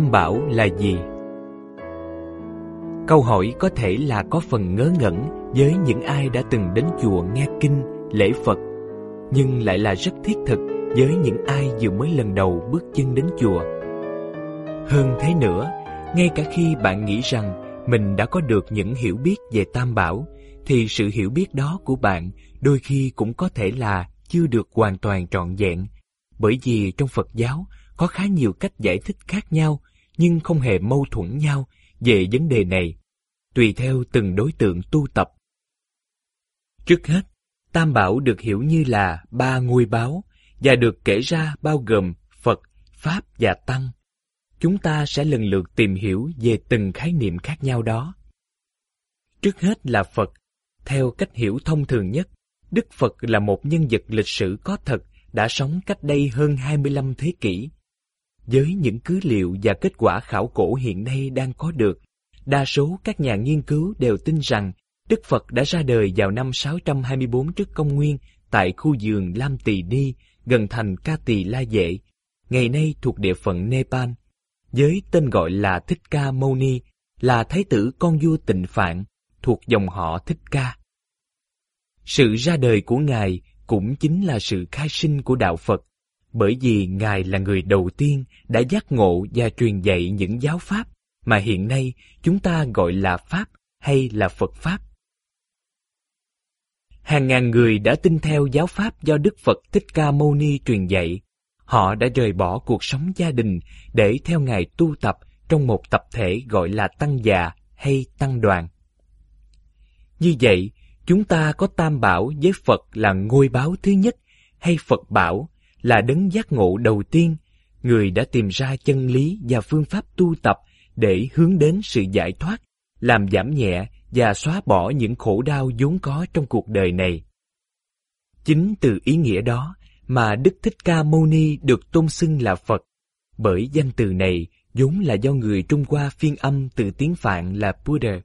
Tam Bảo là gì? Câu hỏi có thể là có phần ngớ ngẩn với những ai đã từng đến chùa nghe kinh, lễ Phật, nhưng lại là rất thiết thực với những ai vừa mới lần đầu bước chân đến chùa. Hơn thế nữa, ngay cả khi bạn nghĩ rằng mình đã có được những hiểu biết về Tam Bảo, thì sự hiểu biết đó của bạn đôi khi cũng có thể là chưa được hoàn toàn trọn vẹn, bởi vì trong Phật giáo có khá nhiều cách giải thích khác nhau nhưng không hề mâu thuẫn nhau về vấn đề này, tùy theo từng đối tượng tu tập. Trước hết, Tam Bảo được hiểu như là ba ngôi báo và được kể ra bao gồm Phật, Pháp và Tăng. Chúng ta sẽ lần lượt tìm hiểu về từng khái niệm khác nhau đó. Trước hết là Phật. Theo cách hiểu thông thường nhất, Đức Phật là một nhân vật lịch sử có thật đã sống cách đây hơn 25 thế kỷ. Với những cứ liệu và kết quả khảo cổ hiện nay đang có được, đa số các nhà nghiên cứu đều tin rằng Đức Phật đã ra đời vào năm 624 trước công nguyên tại khu vườn Lam Tỳ Ni, gần thành Ca Tỳ La Dệ, ngày nay thuộc địa phận Nepal, với tên gọi là Thích Ca Mâu Ni, là thái tử con vua Tịnh Phạn, thuộc dòng họ Thích Ca. Sự ra đời của Ngài cũng chính là sự khai sinh của Đạo Phật, bởi vì Ngài là người đầu tiên đã giác ngộ và truyền dạy những giáo pháp mà hiện nay chúng ta gọi là Pháp hay là Phật Pháp. Hàng ngàn người đã tin theo giáo pháp do Đức Phật Thích Ca Mâu Ni truyền dạy. Họ đã rời bỏ cuộc sống gia đình để theo Ngài tu tập trong một tập thể gọi là tăng già hay tăng đoàn. Như vậy, chúng ta có tam bảo với Phật là ngôi báo thứ nhất hay Phật bảo là đấng giác ngộ đầu tiên, người đã tìm ra chân lý và phương pháp tu tập để hướng đến sự giải thoát, làm giảm nhẹ và xóa bỏ những khổ đau vốn có trong cuộc đời này. Chính từ ý nghĩa đó mà Đức Thích Ca Mâu Ni được tôn xưng là Phật, bởi danh từ này vốn là do người Trung Hoa phiên âm từ tiếng Phạn là Buddha,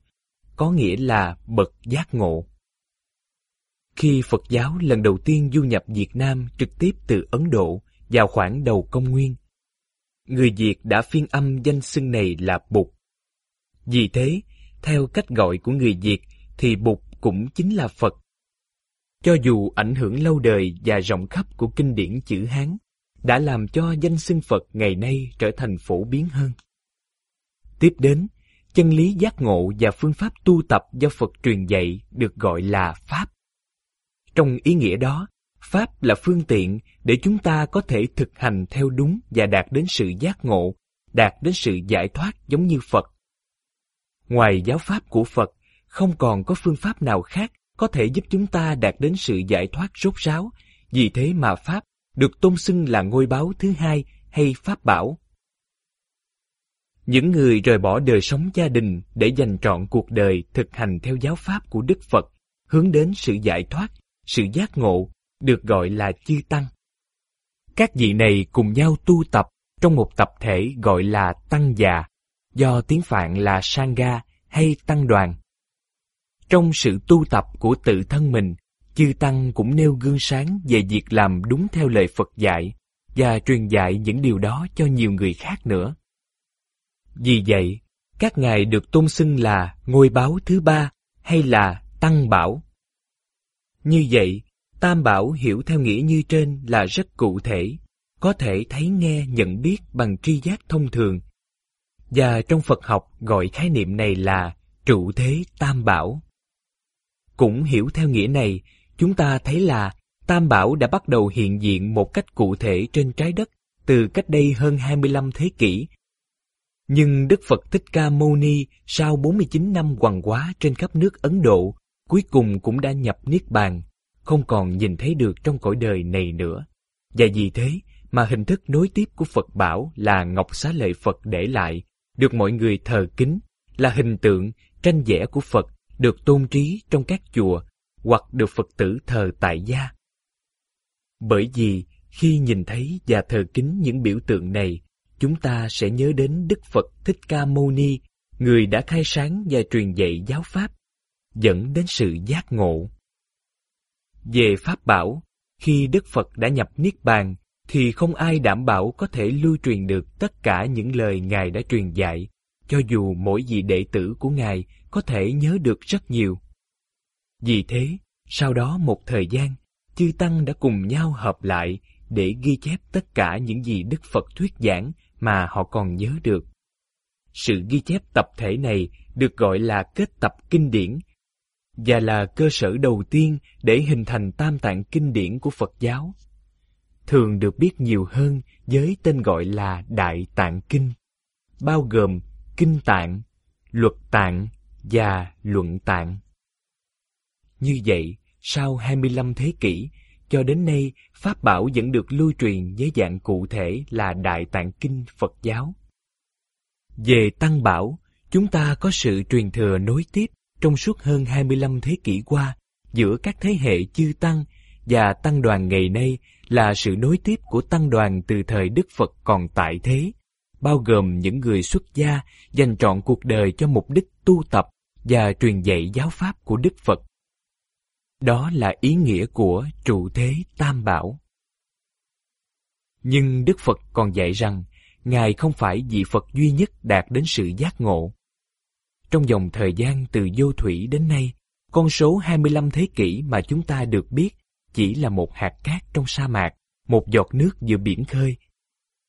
có nghĩa là bậc giác ngộ. Khi Phật giáo lần đầu tiên du nhập Việt Nam trực tiếp từ Ấn Độ vào khoảng đầu công nguyên, người Việt đã phiên âm danh xưng này là Bụt. Vì thế, theo cách gọi của người Việt thì Bụt cũng chính là Phật. Cho dù ảnh hưởng lâu đời và rộng khắp của kinh điển chữ Hán đã làm cho danh xưng Phật ngày nay trở thành phổ biến hơn. Tiếp đến, chân lý giác ngộ và phương pháp tu tập do Phật truyền dạy được gọi là Pháp. Trong ý nghĩa đó, Pháp là phương tiện để chúng ta có thể thực hành theo đúng và đạt đến sự giác ngộ, đạt đến sự giải thoát giống như Phật. Ngoài giáo pháp của Phật, không còn có phương pháp nào khác có thể giúp chúng ta đạt đến sự giải thoát rốt ráo, vì thế mà Pháp được tôn xưng là ngôi báo thứ hai hay Pháp bảo. Những người rời bỏ đời sống gia đình để dành trọn cuộc đời thực hành theo giáo pháp của Đức Phật, hướng đến sự giải thoát, sự giác ngộ, được gọi là chư tăng. Các vị này cùng nhau tu tập trong một tập thể gọi là tăng già, do tiếng Phạn là Sangha hay tăng đoàn. Trong sự tu tập của tự thân mình, chư tăng cũng nêu gương sáng về việc làm đúng theo lời Phật dạy và truyền dạy những điều đó cho nhiều người khác nữa. Vì vậy, các ngài được tôn xưng là ngôi báo thứ ba hay là tăng bảo. Như vậy, tam bảo hiểu theo nghĩa như trên là rất cụ thể, có thể thấy nghe nhận biết bằng tri giác thông thường. Và trong Phật học gọi khái niệm này là trụ thế tam bảo. Cũng hiểu theo nghĩa này, chúng ta thấy là Tam Bảo đã bắt đầu hiện diện một cách cụ thể trên trái đất từ cách đây hơn 25 thế kỷ nhưng Đức Phật Thích Ca Mâu Ni sau 49 năm quằn quá trên khắp nước Ấn Độ, cuối cùng cũng đã nhập Niết Bàn, không còn nhìn thấy được trong cõi đời này nữa. Và vì thế mà hình thức nối tiếp của Phật bảo là Ngọc Xá Lợi Phật để lại, được mọi người thờ kính, là hình tượng, tranh vẽ của Phật được tôn trí trong các chùa hoặc được Phật tử thờ tại gia. Bởi vì khi nhìn thấy và thờ kính những biểu tượng này, chúng ta sẽ nhớ đến Đức Phật Thích Ca Mâu Ni, người đã khai sáng và truyền dạy giáo pháp, dẫn đến sự giác ngộ. Về Pháp Bảo, khi Đức Phật đã nhập Niết Bàn, thì không ai đảm bảo có thể lưu truyền được tất cả những lời Ngài đã truyền dạy, cho dù mỗi vị đệ tử của Ngài có thể nhớ được rất nhiều. Vì thế, sau đó một thời gian, chư Tăng đã cùng nhau hợp lại để ghi chép tất cả những gì Đức Phật thuyết giảng mà họ còn nhớ được. Sự ghi chép tập thể này được gọi là kết tập kinh điển và là cơ sở đầu tiên để hình thành tam tạng kinh điển của Phật giáo. Thường được biết nhiều hơn với tên gọi là Đại Tạng Kinh, bao gồm Kinh Tạng, Luật Tạng và Luận Tạng. Như vậy, sau 25 thế kỷ, cho đến nay, Pháp Bảo vẫn được lưu truyền với dạng cụ thể là Đại Tạng Kinh Phật giáo. Về Tăng Bảo, chúng ta có sự truyền thừa nối tiếp trong suốt hơn 25 thế kỷ qua giữa các thế hệ chư Tăng và Tăng đoàn ngày nay là sự nối tiếp của Tăng đoàn từ thời Đức Phật còn tại thế, bao gồm những người xuất gia dành trọn cuộc đời cho mục đích tu tập và truyền dạy giáo pháp của Đức Phật. Đó là ý nghĩa của trụ thế Tam Bảo. Nhưng Đức Phật còn dạy rằng, Ngài không phải vị Phật duy nhất đạt đến sự giác ngộ. Trong dòng thời gian từ vô thủy đến nay, con số 25 thế kỷ mà chúng ta được biết chỉ là một hạt cát trong sa mạc, một giọt nước giữa biển khơi.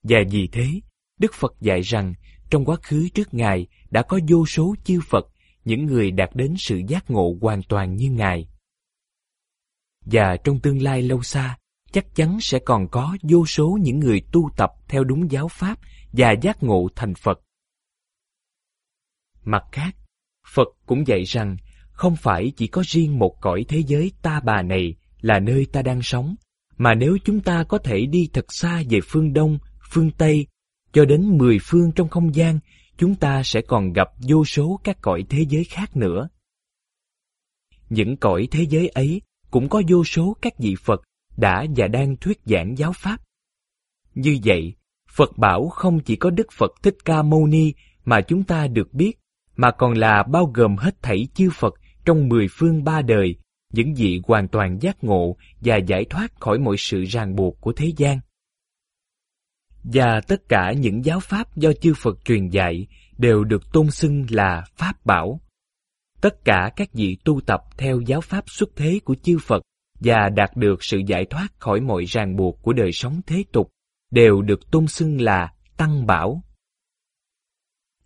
Và vì thế, Đức Phật dạy rằng trong quá khứ trước Ngài đã có vô số chư Phật, những người đạt đến sự giác ngộ hoàn toàn như Ngài. Và trong tương lai lâu xa, chắc chắn sẽ còn có vô số những người tu tập theo đúng giáo pháp và giác ngộ thành Phật. Mặt khác, Phật cũng dạy rằng không phải chỉ có riêng một cõi thế giới ta bà này là nơi ta đang sống, mà nếu chúng ta có thể đi thật xa về phương Đông, phương Tây, cho đến mười phương trong không gian, chúng ta sẽ còn gặp vô số các cõi thế giới khác nữa. Những cõi thế giới ấy cũng có vô số các vị Phật đã và đang thuyết giảng giáo pháp. Như vậy, Phật bảo không chỉ có Đức Phật Thích Ca Mâu Ni mà chúng ta được biết, mà còn là bao gồm hết thảy chư Phật trong mười phương ba đời, những vị hoàn toàn giác ngộ và giải thoát khỏi mọi sự ràng buộc của thế gian. Và tất cả những giáo pháp do chư Phật truyền dạy đều được tôn xưng là Pháp Bảo. Tất cả các vị tu tập theo giáo pháp xuất thế của chư Phật và đạt được sự giải thoát khỏi mọi ràng buộc của đời sống thế tục đều được tôn xưng là Tăng Bảo.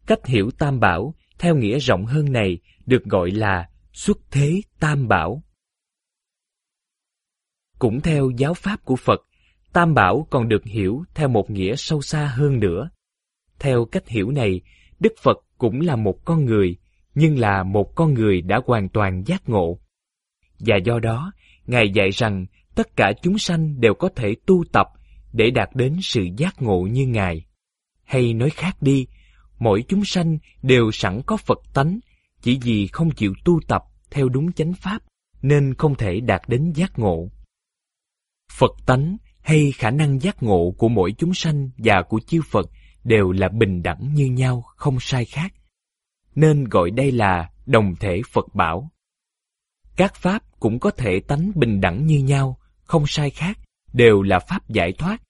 Cách hiểu Tam Bảo theo nghĩa rộng hơn này được gọi là xuất thế Tam Bảo. Cũng theo giáo pháp của Phật, Tam Bảo còn được hiểu theo một nghĩa sâu xa hơn nữa. Theo cách hiểu này, Đức Phật cũng là một con người, nhưng là một con người đã hoàn toàn giác ngộ. Và do đó, Ngài dạy rằng tất cả chúng sanh đều có thể tu tập để đạt đến sự giác ngộ như Ngài. Hay nói khác đi, mỗi chúng sanh đều sẵn có Phật tánh, chỉ vì không chịu tu tập theo đúng chánh pháp nên không thể đạt đến giác ngộ. Phật tánh hay khả năng giác ngộ của mỗi chúng sanh và của chư Phật đều là bình đẳng như nhau, không sai khác. Nên gọi đây là đồng thể Phật bảo. Các pháp cũng có thể tánh bình đẳng như nhau, không sai khác, đều là pháp giải thoát.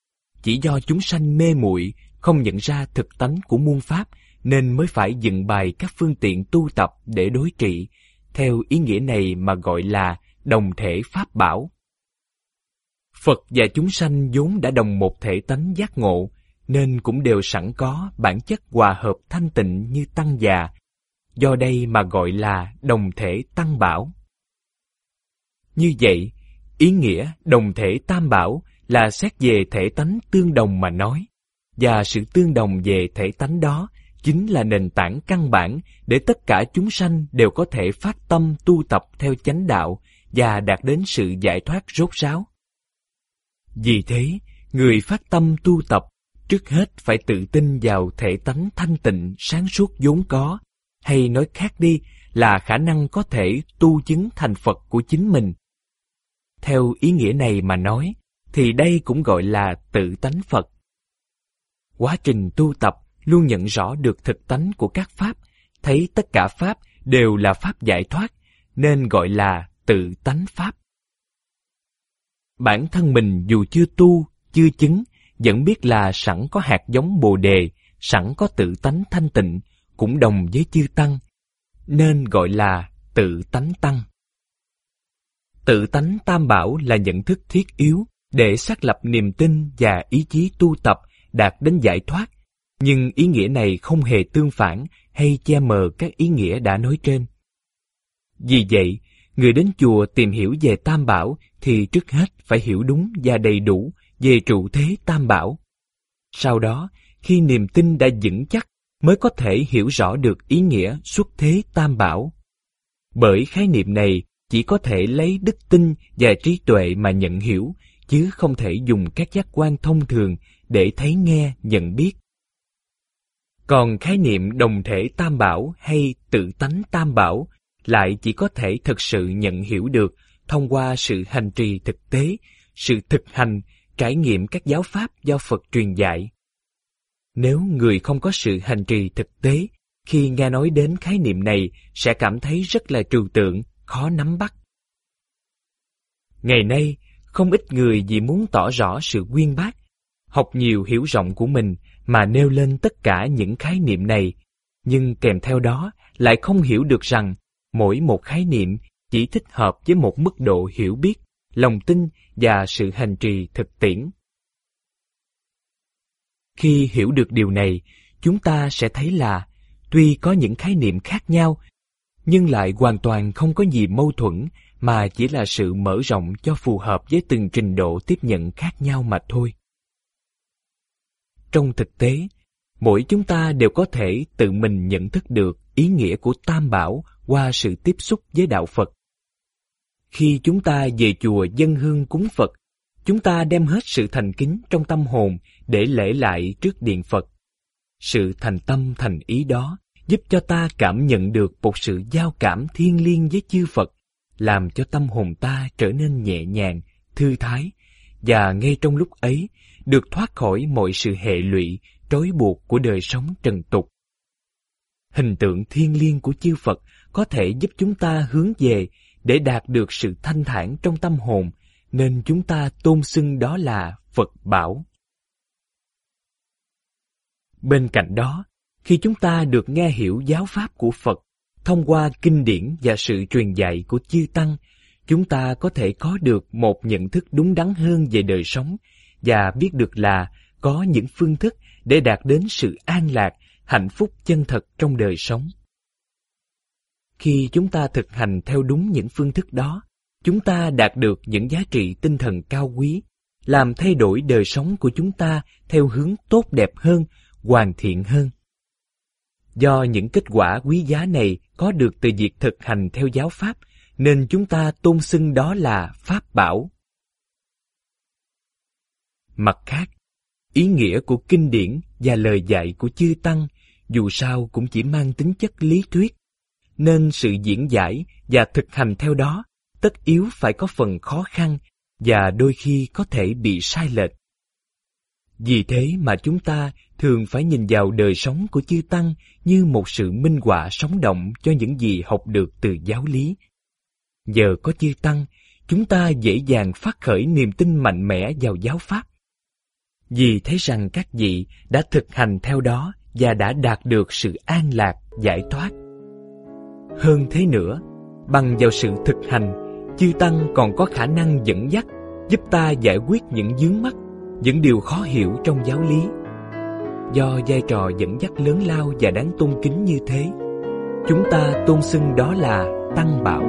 Chỉ do chúng sanh mê muội không nhận ra thực tánh của muôn pháp, nên mới phải dựng bài các phương tiện tu tập để đối trị, theo ý nghĩa này mà gọi là đồng thể pháp bảo. Phật và chúng sanh vốn đã đồng một thể tánh giác ngộ, nên cũng đều sẵn có bản chất hòa hợp thanh tịnh như tăng già, do đây mà gọi là đồng thể tăng bảo. Như vậy, ý nghĩa đồng thể tam bảo là xét về thể tánh tương đồng mà nói, và sự tương đồng về thể tánh đó chính là nền tảng căn bản để tất cả chúng sanh đều có thể phát tâm tu tập theo chánh đạo và đạt đến sự giải thoát rốt ráo. Vì thế, người phát tâm tu tập trước hết phải tự tin vào thể tánh thanh tịnh sáng suốt vốn có, hay nói khác đi là khả năng có thể tu chứng thành Phật của chính mình. Theo ý nghĩa này mà nói, thì đây cũng gọi là tự tánh Phật. Quá trình tu tập luôn nhận rõ được thực tánh của các pháp, thấy tất cả pháp đều là pháp giải thoát, nên gọi là tự tánh pháp. Bản thân mình dù chưa tu, chưa chứng, vẫn biết là sẵn có hạt giống bồ đề, sẵn có tự tánh thanh tịnh, cũng đồng với chư tăng, nên gọi là tự tánh tăng. Tự tánh tam bảo là nhận thức thiết yếu để xác lập niềm tin và ý chí tu tập đạt đến giải thoát, nhưng ý nghĩa này không hề tương phản hay che mờ các ý nghĩa đã nói trên. Vì vậy, người đến chùa tìm hiểu về Tam Bảo thì trước hết phải hiểu đúng và đầy đủ về trụ thế Tam Bảo. Sau đó, khi niềm tin đã vững chắc mới có thể hiểu rõ được ý nghĩa xuất thế Tam Bảo. Bởi khái niệm này chỉ có thể lấy đức tin và trí tuệ mà nhận hiểu, chứ không thể dùng các giác quan thông thường để thấy nghe, nhận biết. Còn khái niệm đồng thể tam bảo hay tự tánh tam bảo lại chỉ có thể thực sự nhận hiểu được thông qua sự hành trì thực tế, sự thực hành, trải nghiệm các giáo pháp do Phật truyền dạy. Nếu người không có sự hành trì thực tế, khi nghe nói đến khái niệm này sẽ cảm thấy rất là trừu tượng, khó nắm bắt. Ngày nay, không ít người vì muốn tỏ rõ sự quyên bác, học nhiều hiểu rộng của mình mà nêu lên tất cả những khái niệm này, nhưng kèm theo đó lại không hiểu được rằng mỗi một khái niệm chỉ thích hợp với một mức độ hiểu biết, lòng tin và sự hành trì thực tiễn. Khi hiểu được điều này, chúng ta sẽ thấy là tuy có những khái niệm khác nhau, nhưng lại hoàn toàn không có gì mâu thuẫn mà chỉ là sự mở rộng cho phù hợp với từng trình độ tiếp nhận khác nhau mà thôi. Trong thực tế, mỗi chúng ta đều có thể tự mình nhận thức được ý nghĩa của Tam Bảo qua sự tiếp xúc với Đạo Phật. Khi chúng ta về chùa dân hương cúng Phật, chúng ta đem hết sự thành kính trong tâm hồn để lễ lại trước điện Phật. Sự thành tâm thành ý đó giúp cho ta cảm nhận được một sự giao cảm thiên liêng với chư Phật, làm cho tâm hồn ta trở nên nhẹ nhàng, thư thái, và ngay trong lúc ấy được thoát khỏi mọi sự hệ lụy, trói buộc của đời sống trần tục. Hình tượng thiên liêng của chư Phật có thể giúp chúng ta hướng về để đạt được sự thanh thản trong tâm hồn, nên chúng ta tôn xưng đó là Phật Bảo. Bên cạnh đó, khi chúng ta được nghe hiểu giáo pháp của Phật thông qua kinh điển và sự truyền dạy của chư tăng, chúng ta có thể có được một nhận thức đúng đắn hơn về đời sống và biết được là có những phương thức để đạt đến sự an lạc, hạnh phúc chân thật trong đời sống. Khi chúng ta thực hành theo đúng những phương thức đó, chúng ta đạt được những giá trị tinh thần cao quý, làm thay đổi đời sống của chúng ta theo hướng tốt đẹp hơn, hoàn thiện hơn. Do những kết quả quý giá này có được từ việc thực hành theo giáo pháp, nên chúng ta tôn xưng đó là Pháp Bảo. Mặt khác, ý nghĩa của kinh điển và lời dạy của chư Tăng dù sao cũng chỉ mang tính chất lý thuyết, nên sự diễn giải và thực hành theo đó tất yếu phải có phần khó khăn và đôi khi có thể bị sai lệch. Vì thế mà chúng ta thường phải nhìn vào đời sống của chư Tăng như một sự minh họa sống động cho những gì học được từ giáo lý. Giờ có chư Tăng, chúng ta dễ dàng phát khởi niềm tin mạnh mẽ vào giáo Pháp. Vì thấy rằng các vị đã thực hành theo đó và đã đạt được sự an lạc, giải thoát. Hơn thế nữa, bằng vào sự thực hành, chư Tăng còn có khả năng dẫn dắt, giúp ta giải quyết những vướng mắc những điều khó hiểu trong giáo lý. Do vai trò dẫn dắt lớn lao và đáng tôn kính như thế, chúng ta tôn xưng đó là Tăng Bảo.